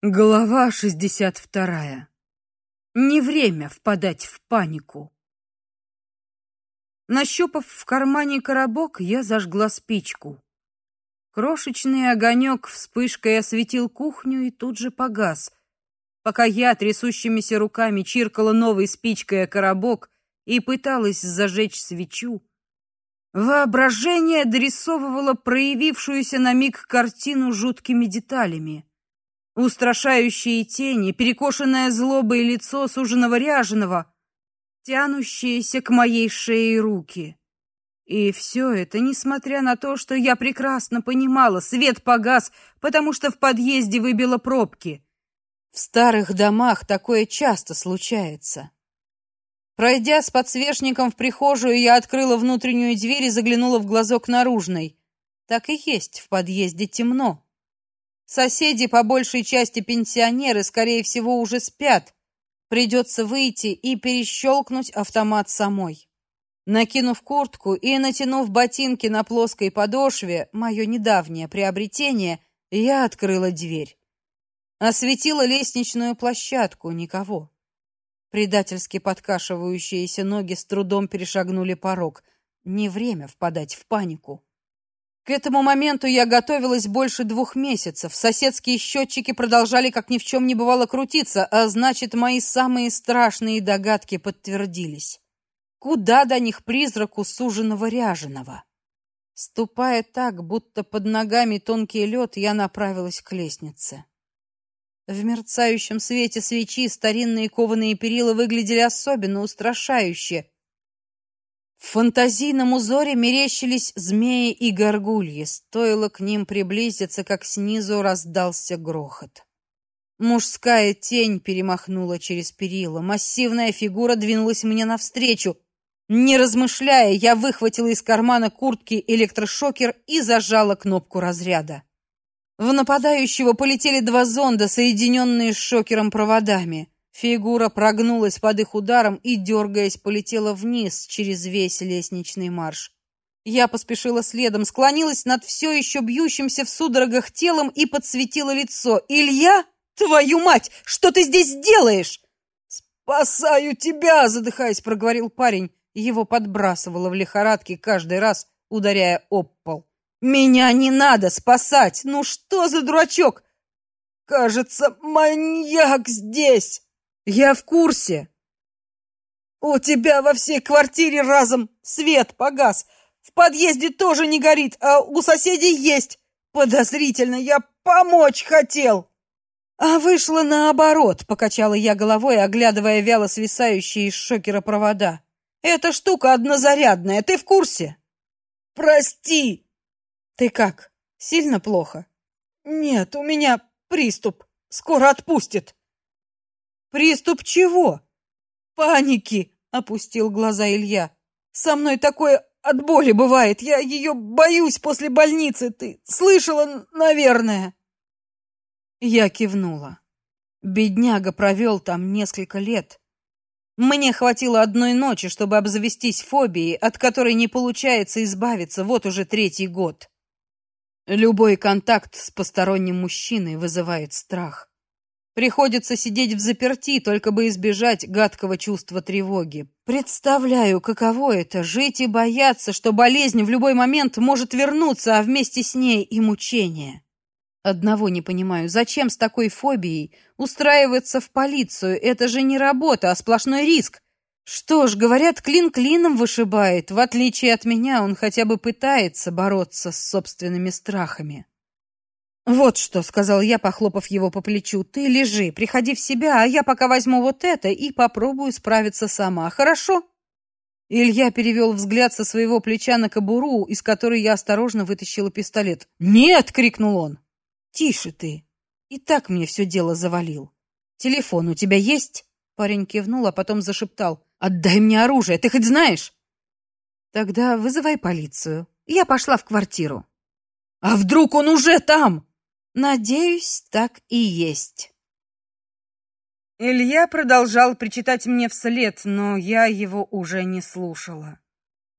Глава 62. Не время впадать в панику. Нащупав в кармане коробок, я зажгла спичку. Крошечный огонек вспышкой осветил кухню и тут же погас. Пока я трясущимися руками чиркала новой спичкой о коробок и пыталась зажечь свечу, воображение дорисовывало проявившуюся на миг картину жуткими деталями. Устрашающие тени, перекошенное злобой лицо суженого ряженого, тянущиеся к моей шее руки. И все это, несмотря на то, что я прекрасно понимала, свет погас, потому что в подъезде выбило пробки. В старых домах такое часто случается. Пройдя с подсвечником в прихожую, я открыла внутреннюю дверь и заглянула в глазок наружной. Так и есть, в подъезде темно. Соседи по большей части пенсионеры, скорее всего, уже спят. Придется выйти и перещелкнуть автомат самой. Накинув куртку и натянув ботинки на плоской подошве, мое недавнее приобретение, я открыла дверь. Осветила лестничную площадку, никого. Предательски подкашивающиеся ноги с трудом перешагнули порог. Не время впадать в панику. К этому моменту я готовилась больше двух месяцев. Соседские счетчики продолжали как ни в чем не бывало крутиться, а значит, мои самые страшные догадки подтвердились. Куда до них призраку суженого ряженого? Ступая так, будто под ногами тонкий лед, я направилась к лестнице. В мерцающем свете свечи старинные кованые перила выглядели особенно устрашающе, в фантазийном узоре мерещились змеи и горгульи. Стоило к ним приблизиться, как снизу раздался грохот. Мужская тень перемахнула через перила. Массивная фигура двинулась мне навстречу. Не размышляя, я выхватила из кармана куртки электрошокер и зажала кнопку разряда. В нападающего полетели два зонда, соединенные с шокером проводами. Фигура прогнулась под их ударом и, дергаясь, полетела вниз через весь лестничный марш. Я поспешила следом, склонилась над все еще бьющимся в судорогах телом и подсветила лицо. «Илья? Твою мать! Что ты здесь делаешь?» «Спасаю тебя!» — задыхаясь, проговорил парень. Его подбрасывало в лихорадке каждый раз, ударяя об пол. «Меня не надо спасать! Ну что за дурачок?» «Кажется, маньяк здесь!» Я в курсе. У тебя во всей квартире разом свет погас. В подъезде тоже не горит, а у соседей есть. Подозрительно, я помочь хотел. А вышло наоборот, покачала я головой, оглядывая вяло свисающие из шокера провода. Эта штука однозарядная, ты в курсе? Прости. Ты как? Сильно плохо? Нет, у меня приступ. Скоро отпустит. Приступ чего? Паники, опустил глаза Илья. Со мной такое от боли бывает. Я ее боюсь после больницы. Ты слышала, наверное. Я кивнула. Бедняга провел там несколько лет. Мне хватило одной ночи, чтобы обзавестись фобией, от которой не получается избавиться вот уже третий год. Любой контакт с посторонним мужчиной вызывает страх. Приходится сидеть в заперти, только бы избежать гадкого чувства тревоги. Представляю, каково это жить и бояться, что болезнь в любой момент может вернуться, а вместе с ней и мучения. Одного не понимаю, зачем с такой фобией устраиваться в полицию? Это же не работа, а сплошной риск. Что ж, говорят, клин клином вышибает. В отличие от меня, он хотя бы пытается бороться с собственными страхами. Вот что, сказал я, похлопав его по плечу. Ты лежи, приходи в себя, а я пока возьму вот это и попробую справиться сама. Хорошо? Илья перевел взгляд со своего плеча на кобуру, из которой я осторожно вытащила пистолет. "Нет!" крикнул он. "Тише ты. И так мне все дело завалил. Телефон у тебя есть?" Парень кивнул, а потом зашептал: "Отдай мне оружие, ты хоть знаешь?" Тогда вызывай полицию. Я пошла в квартиру. А вдруг он уже там? Надеюсь, так и есть. Илья продолжал причитать мне вслед, но я его уже не слушала.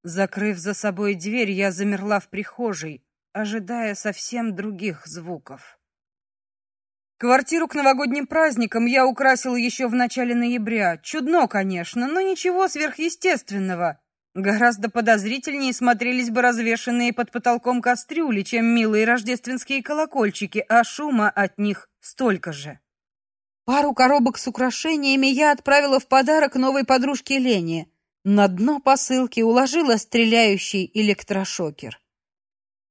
Закрыв за собой дверь, я замерла в прихожей, ожидая совсем других звуков. Квартиру к новогодним праздникам я украсила еще в начале ноября. Чудно, конечно, но ничего сверхъестественного. Гораздо подозрительнее смотрелись бы развешанные под потолком кастрюли, чем милые рождественские колокольчики, а шума от них столько же. Пару коробок с украшениями я отправила в подарок новой подружке Лене. На дно посылки уложила стреляющий электрошокер.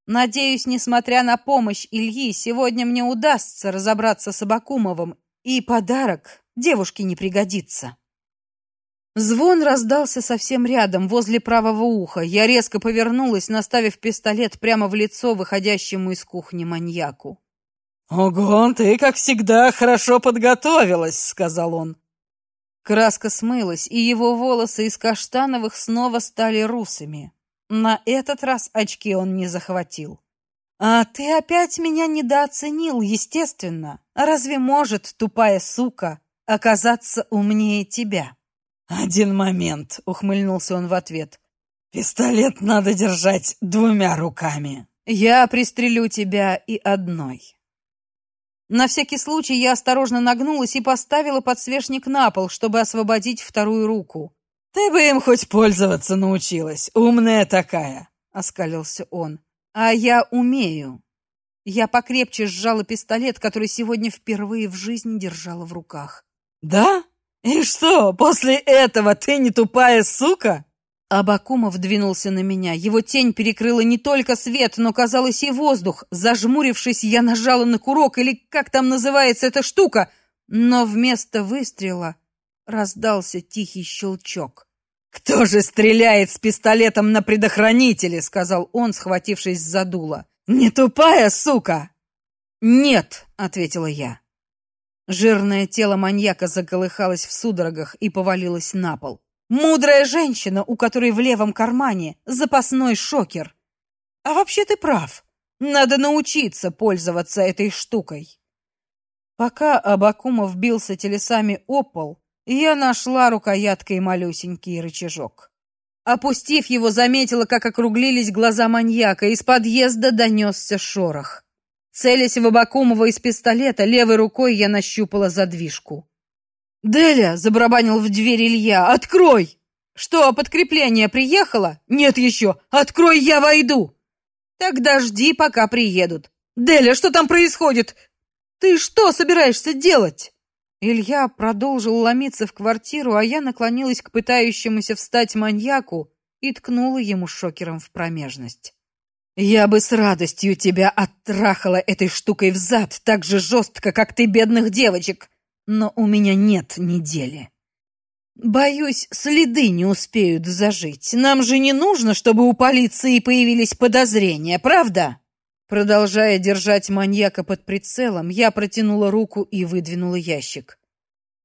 Надеюсь, несмотря на помощь Ильи, сегодня мне удастся разобраться с Абакумовым, и подарок девушке не пригодится. Звон раздался совсем рядом, возле правого уха. Я резко повернулась, наставив пистолет прямо в лицо выходящему из кухни маньяку. «Ого, ты, как всегда, хорошо подготовилась», — сказал он. Краска смылась, и его волосы из каштановых снова стали русыми. На этот раз очки он не захватил. «А ты опять меня недооценил, естественно. Разве может тупая сука оказаться умнее тебя?» «Один момент», — ухмыльнулся он в ответ. «Пистолет надо держать двумя руками». «Я пристрелю тебя и одной». На всякий случай я осторожно нагнулась и поставила подсвечник на пол, чтобы освободить вторую руку. «Ты бы им хоть пользоваться научилась, умная такая», — оскалился он. «А я умею». Я покрепче сжала пистолет, который сегодня впервые в жизни держала в руках. «Да?» «И что, после этого ты не тупая сука?» Абакумов двинулся на меня. Его тень перекрыла не только свет, но, казалось, и воздух. Зажмурившись, я нажала на курок, или как там называется эта штука, но вместо выстрела раздался тихий щелчок. «Кто же стреляет с пистолетом на предохранителе?» — сказал он, схватившись за дуло. «Не тупая сука!» «Нет», — ответила я. Жирное тело маньяка заколыхалось в судорогах и повалилось на пол. Мудрая женщина, у которой в левом кармане запасной шокер. А вообще ты прав. Надо научиться пользоваться этой штукой. Пока Абакумов бился телесами о пол, я нашла рукояткой малюсенький рычажок. Опустив его, заметила, как округлились глаза маньяка. Из подъезда донесся шорох. Целясь в Абакумова из пистолета, левой рукой я нащупала задвижку. «Деля!» — забарабанил в дверь Илья. «Открой!» «Что, подкрепление приехало?» «Нет еще! Открой, я войду!» «Тогда жди, пока приедут!» «Деля, что там происходит? Ты что собираешься делать?» Илья продолжил ломиться в квартиру, а я наклонилась к пытающемуся встать маньяку и ткнула ему шокером в промежность. Я бы с радостью тебя оттрахала этой штукой в зад, так же жестко, как ты бедных девочек, но у меня нет недели. Боюсь, следы не успеют зажить. Нам же не нужно, чтобы у полиции появились подозрения, правда? Продолжая держать маньяка под прицелом, я протянула руку и выдвинула ящик.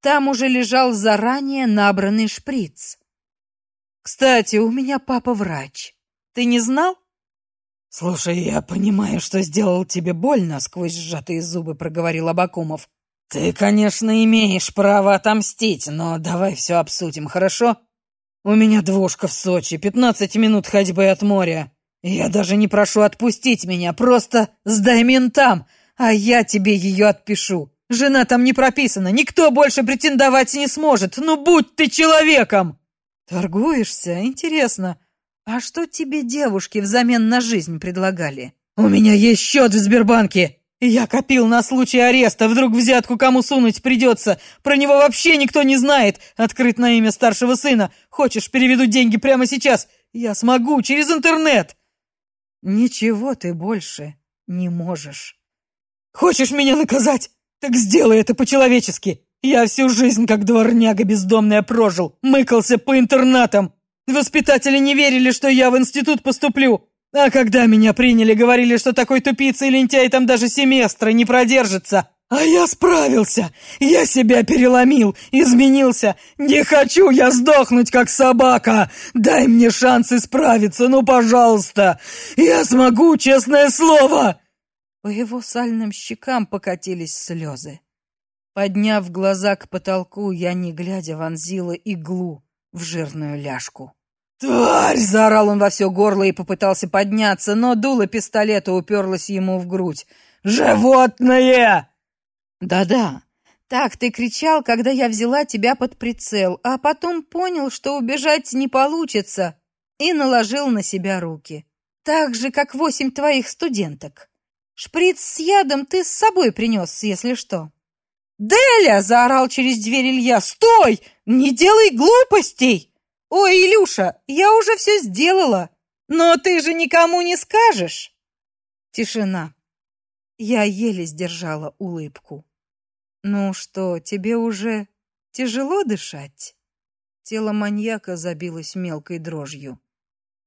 Там уже лежал заранее набранный шприц. Кстати, у меня папа врач. Ты не знал? «Слушай, я понимаю, что сделал тебе больно», — сквозь сжатые зубы проговорил Абакумов. «Ты, конечно, имеешь право отомстить, но давай все обсудим, хорошо? У меня двушка в Сочи, пятнадцать минут ходьбы от моря. Я даже не прошу отпустить меня, просто сдай ментам, а я тебе ее отпишу. Жена там не прописана, никто больше претендовать не сможет. Ну, будь ты человеком!» «Торгуешься? Интересно, а что тебе девушки взамен на жизнь предлагали? У меня есть счет в Сбербанке. Я копил на случай ареста, вдруг взятку кому сунуть придется. Про него вообще никто не знает. Открыт на имя старшего сына. Хочешь, переведу деньги прямо сейчас? Я смогу через интернет. Ничего ты больше не можешь. Хочешь меня наказать? Так сделай это по-человечески. Я всю жизнь как дворняга бездомная прожил, мыкался по интернатам. Воспитатели не верили, что я в институт поступлю. А когда меня приняли, говорили, что такой тупица и лентяй там даже семестра не продержится. А я справился. Я себя переломил, изменился. Не хочу я сдохнуть, как собака. Дай мне шанс исправиться, ну, пожалуйста. Я смогу, честное слово. По его сальным щекам покатились слезы. Подняв глаза к потолку, я, не глядя, вонзила иглу в жирную ляжку. «Тварь!» — заорал он во все горло и попытался подняться, но дуло пистолета уперлось ему в грудь. «Животное!» Да-да. Так ты кричал, когда я взяла тебя под прицел, а потом понял, что убежать не получится, и наложил на себя руки. Так же, как восемь твоих студенток. Шприц с ядом ты с собой принес, если что. «Деля!» — заорал через дверь Илья. «Стой! Не делай глупостей!» «Ой, Илюша, я уже все сделала, но ты же никому не скажешь!» Тишина. Я еле сдержала улыбку. «Ну что, тебе уже тяжело дышать?» Тело маньяка забилось мелкой дрожью.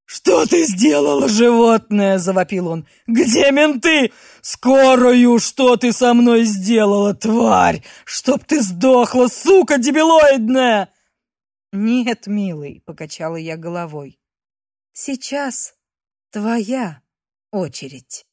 «Что ты сделала, животное?» — завопил он. «Где менты? Скорую, что ты со мной сделала, тварь? Чтоб ты сдохла, сука дебилоидная!» «Нет, милый», — покачала я головой. «Сейчас твоя очередь».